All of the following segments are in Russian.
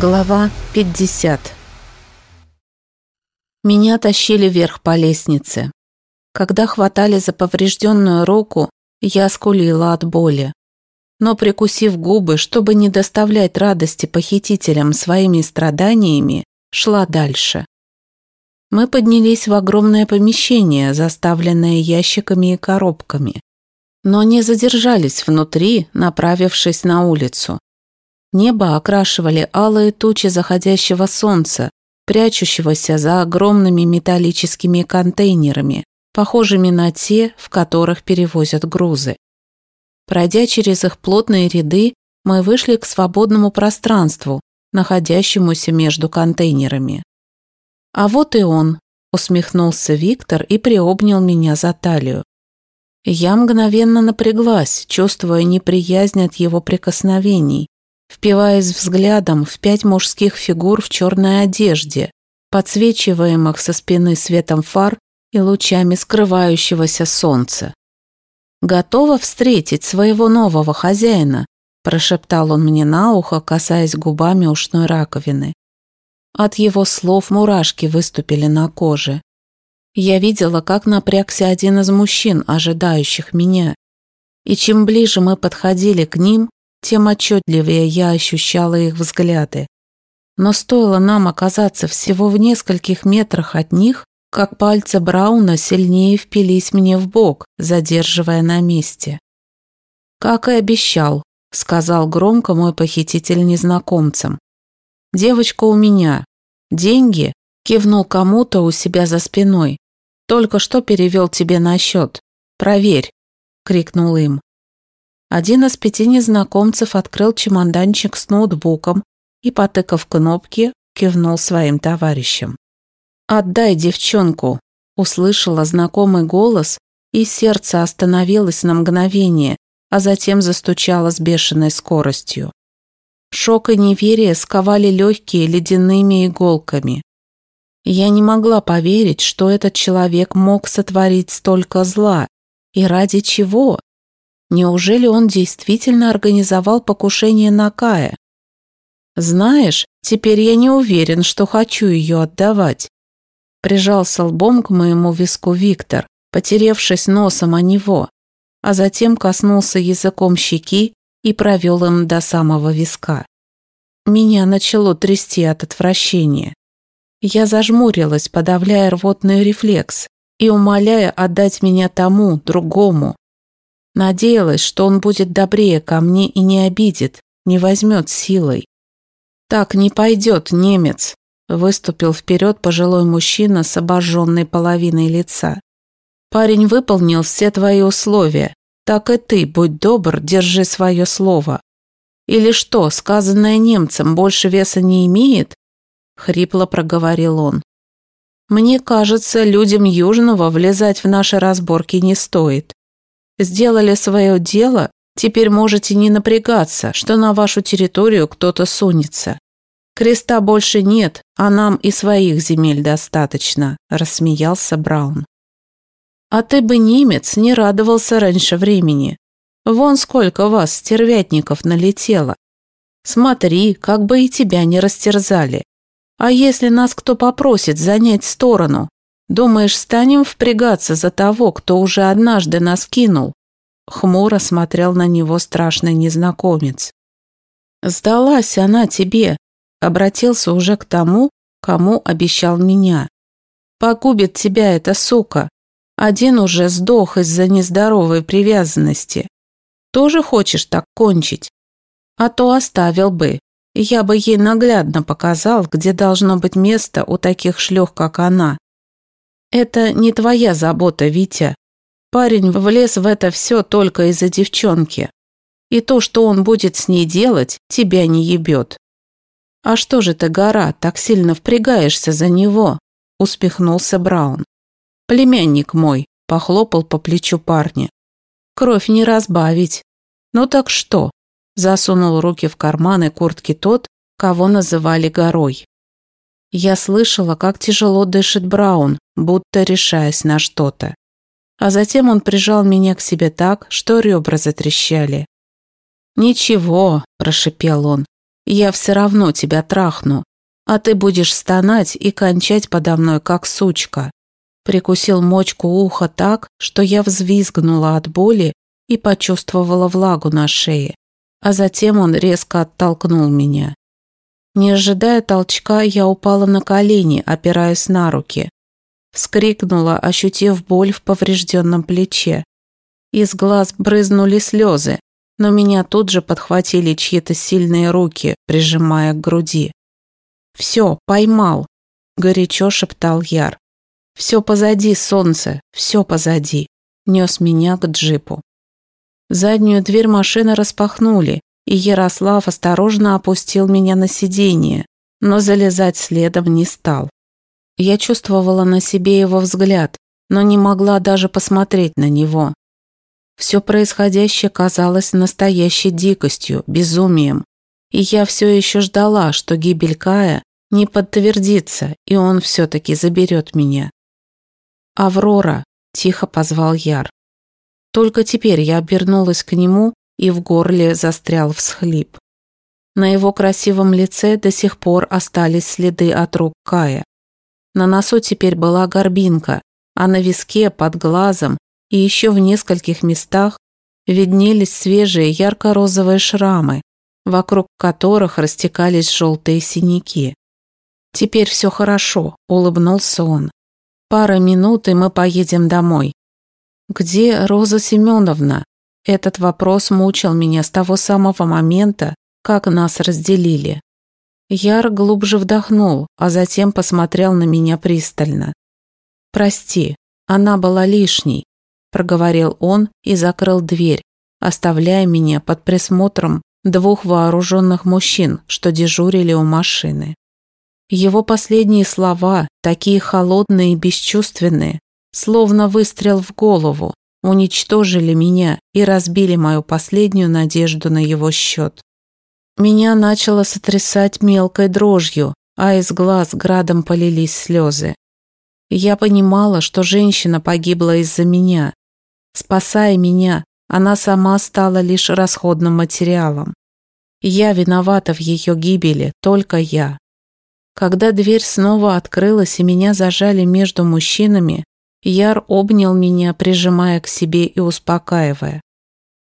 Глава 50 Меня тащили вверх по лестнице. Когда хватали за поврежденную руку, я скулила от боли. Но прикусив губы, чтобы не доставлять радости похитителям своими страданиями, шла дальше. Мы поднялись в огромное помещение, заставленное ящиками и коробками, но не задержались внутри, направившись на улицу. Небо окрашивали алые тучи заходящего солнца, прячущегося за огромными металлическими контейнерами, похожими на те, в которых перевозят грузы. Пройдя через их плотные ряды, мы вышли к свободному пространству, находящемуся между контейнерами. «А вот и он», – усмехнулся Виктор и приобнял меня за талию. Я мгновенно напряглась, чувствуя неприязнь от его прикосновений, впиваясь взглядом в пять мужских фигур в черной одежде, подсвечиваемых со спины светом фар и лучами скрывающегося солнца. «Готова встретить своего нового хозяина?» прошептал он мне на ухо, касаясь губами ушной раковины. От его слов мурашки выступили на коже. Я видела, как напрягся один из мужчин, ожидающих меня. И чем ближе мы подходили к ним, тем отчетливее я ощущала их взгляды. Но стоило нам оказаться всего в нескольких метрах от них, как пальцы Брауна сильнее впились мне в бок, задерживая на месте. «Как и обещал», — сказал громко мой похититель незнакомцам. «Девочка у меня. Деньги?» — кивнул кому-то у себя за спиной. «Только что перевел тебе на счет. Проверь», — крикнул им. Один из пяти незнакомцев открыл чемоданчик с ноутбуком и, потыкав кнопки, кивнул своим товарищам. «Отдай девчонку!» – услышала знакомый голос, и сердце остановилось на мгновение, а затем застучало с бешеной скоростью. Шок и неверие сковали легкие ледяными иголками. Я не могла поверить, что этот человек мог сотворить столько зла. И ради чего? Неужели он действительно организовал покушение на Кая? Знаешь, теперь я не уверен, что хочу ее отдавать. Прижался лбом к моему виску Виктор, потеревшись носом о него, а затем коснулся языком щеки и провел им до самого виска. Меня начало трясти от отвращения. Я зажмурилась, подавляя рвотный рефлекс и умоляя отдать меня тому, другому, Надеялась, что он будет добрее ко мне и не обидит, не возьмет силой. «Так не пойдет, немец», – выступил вперед пожилой мужчина с обожженной половиной лица. «Парень выполнил все твои условия, так и ты, будь добр, держи свое слово. Или что, сказанное немцам больше веса не имеет?» – хрипло проговорил он. «Мне кажется, людям Южного влезать в наши разборки не стоит. Сделали свое дело, теперь можете не напрягаться, что на вашу территорию кто-то сунется. Креста больше нет, а нам и своих земель достаточно», – рассмеялся Браун. «А ты бы, немец, не радовался раньше времени. Вон сколько вас, стервятников, налетело. Смотри, как бы и тебя не растерзали. А если нас кто попросит занять сторону, Думаешь, станем впрягаться за того, кто уже однажды нас кинул?» Хмуро смотрел на него страшный незнакомец. «Сдалась она тебе», — обратился уже к тому, кому обещал меня. «Погубит тебя эта сука. Один уже сдох из-за нездоровой привязанности. Тоже хочешь так кончить? А то оставил бы. Я бы ей наглядно показал, где должно быть место у таких шлёх, как она. Это не твоя забота, Витя. Парень влез в это все только из-за девчонки. И то, что он будет с ней делать, тебя не ебет. А что же ты, гора, так сильно впрягаешься за него? Успехнулся Браун. Племянник мой, похлопал по плечу парня. Кровь не разбавить. Ну так что? Засунул руки в карманы куртки тот, кого называли горой. Я слышала, как тяжело дышит Браун, будто решаясь на что-то. А затем он прижал меня к себе так, что ребра затрещали. «Ничего», – прошипел он, Я все равно тебя трахну, а ты будешь стонать и кончать подо мной, как сучка». Прикусил мочку уха так, что я взвизгнула от боли и почувствовала влагу на шее, а затем он резко оттолкнул меня. Не ожидая толчка, я упала на колени, опираясь на руки. Вскрикнула, ощутив боль в поврежденном плече. Из глаз брызнули слезы, но меня тут же подхватили чьи-то сильные руки, прижимая к груди. «Все, поймал!» – горячо шептал Яр. «Все позади, солнце, все позади!» – нес меня к джипу. Заднюю дверь машины распахнули, и Ярослав осторожно опустил меня на сиденье, но залезать следом не стал. Я чувствовала на себе его взгляд, но не могла даже посмотреть на него. Все происходящее казалось настоящей дикостью, безумием, и я все еще ждала, что гибель Кая не подтвердится, и он все-таки заберет меня. «Аврора!» – тихо позвал Яр. Только теперь я обернулась к нему, и в горле застрял всхлип. На его красивом лице до сих пор остались следы от рук Кая. На носу теперь была горбинка, а на виске, под глазом и еще в нескольких местах виднелись свежие ярко-розовые шрамы, вокруг которых растекались желтые синяки. «Теперь все хорошо», – улыбнулся он. «Пара минут, и мы поедем домой». «Где Роза Семеновна?» Этот вопрос мучил меня с того самого момента, как нас разделили. Яр глубже вдохнул, а затем посмотрел на меня пристально. «Прости, она была лишней», – проговорил он и закрыл дверь, оставляя меня под присмотром двух вооруженных мужчин, что дежурили у машины. Его последние слова, такие холодные и бесчувственные, словно выстрел в голову, уничтожили меня и разбили мою последнюю надежду на его счет. Меня начало сотрясать мелкой дрожью, а из глаз градом полились слезы. Я понимала, что женщина погибла из-за меня. Спасая меня, она сама стала лишь расходным материалом. Я виновата в ее гибели, только я. Когда дверь снова открылась и меня зажали между мужчинами, Яр обнял меня, прижимая к себе и успокаивая.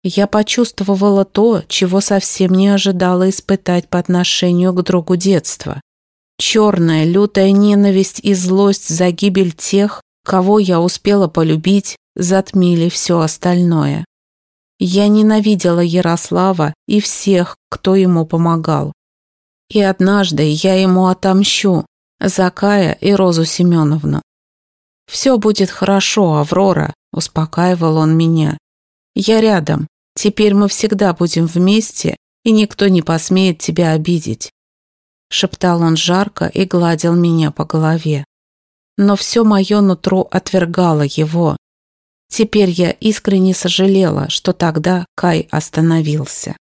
Я почувствовала то, чего совсем не ожидала испытать по отношению к другу детства. Черная, лютая ненависть и злость за гибель тех, кого я успела полюбить, затмили все остальное. Я ненавидела Ярослава и всех, кто ему помогал. И однажды я ему отомщу за Кая и Розу Семеновну. «Все будет хорошо, Аврора», – успокаивал он меня. «Я рядом. Теперь мы всегда будем вместе, и никто не посмеет тебя обидеть шептал он жарко и гладил меня по голове. Но все мое нутро отвергало его. Теперь я искренне сожалела, что тогда Кай остановился.